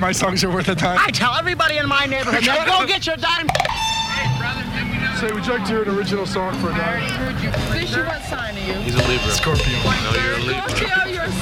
that my songs are worth a dime? I tell everybody in my neighborhood, now go get your dime. Say, would you like to hear an original song for a dime? Fishy, what sign are you? He's a Libra. Scorpio. No, you're a Libra. Scorpio, you're a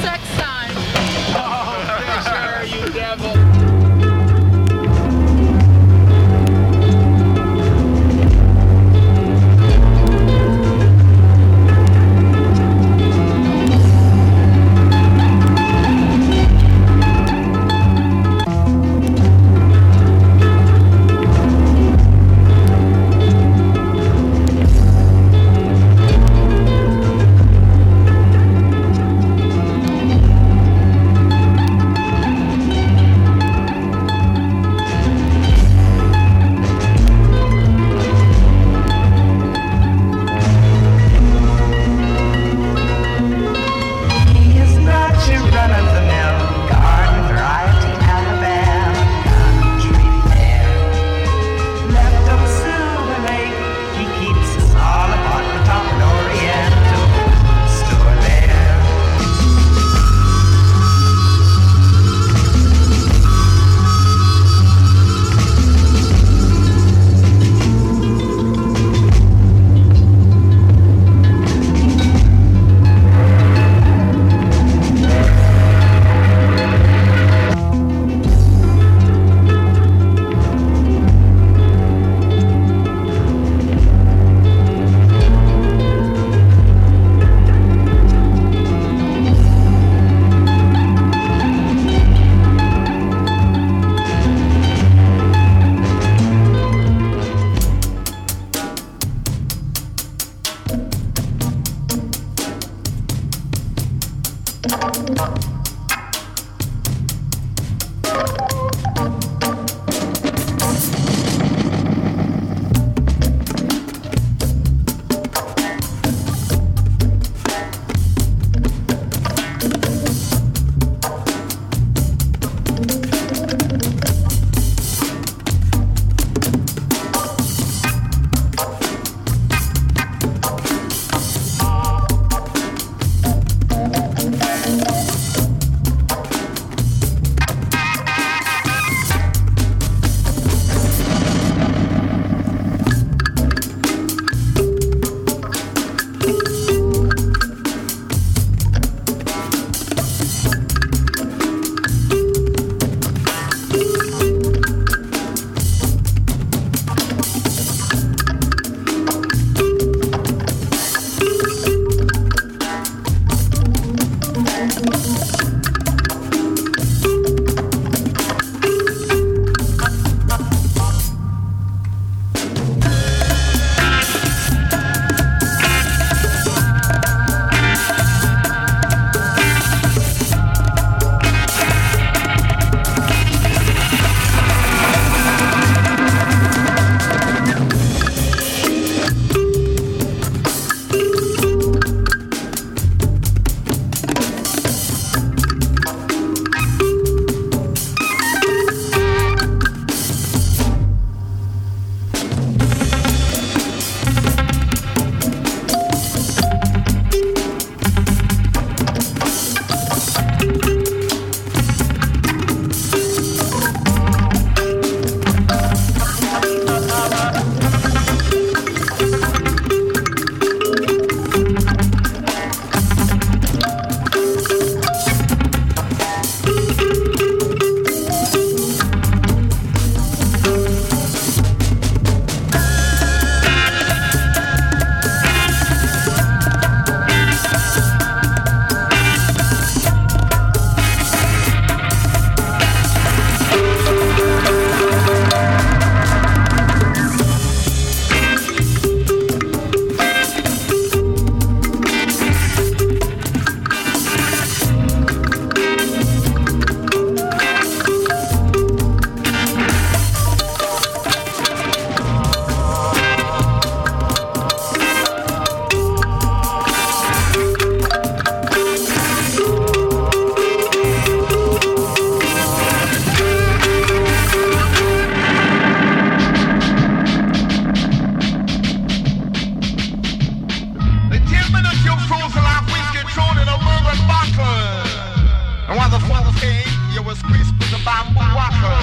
And while the father came, you were squeezed with a bamboo walker.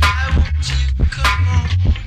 Why would you come on?